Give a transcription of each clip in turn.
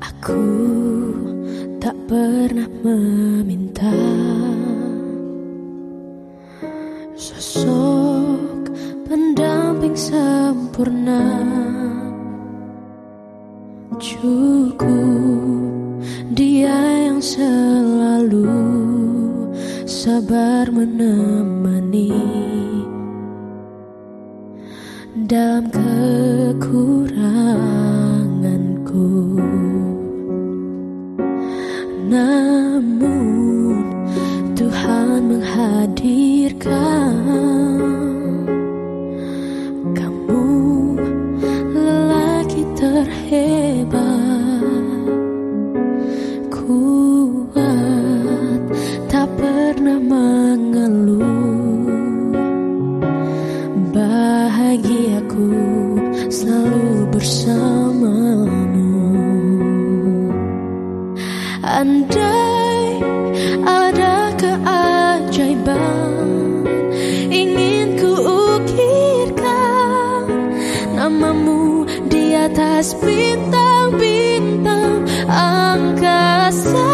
Aku tak pernah meminta sosok pendamping sempurna. Cukup dia yang selalu sabar menemani dalam kekuranganku. Namun Tuhan menghadirkan kamu lelaki terhebat kuat tak pernah mengeluh. Bahagiaku selalu bersamamu Andai ada keajaiban Ingin ku ukirkan Namamu di atas bintang-bintang angkasa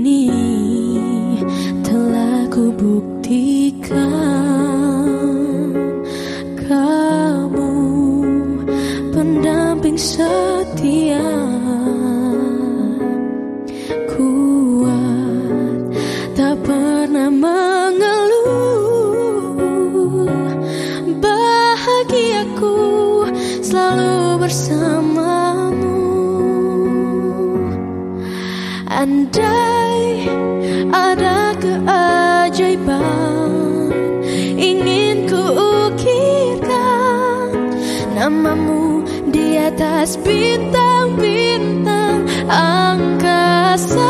Kini telah ku buktikan Kamu pendamping setia Kuat tak pernah mengeluh. Bahagiaku selalu bersamamu Andai ada keajaiban Ingin ku ukirkan Namamu di atas bintang-bintang angkasa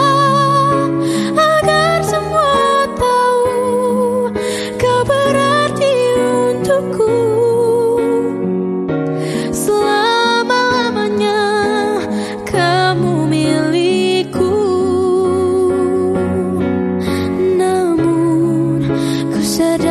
ku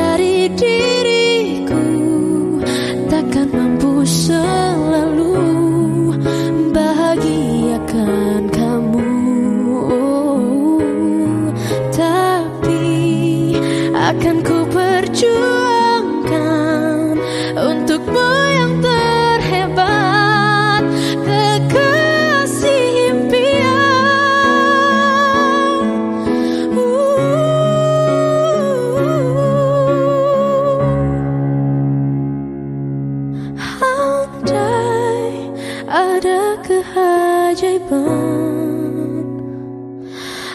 keajaiban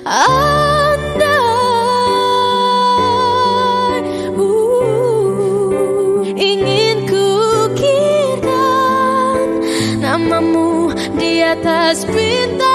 Andai uh, ingin ku ukirkan namamu di atas bintang-bintang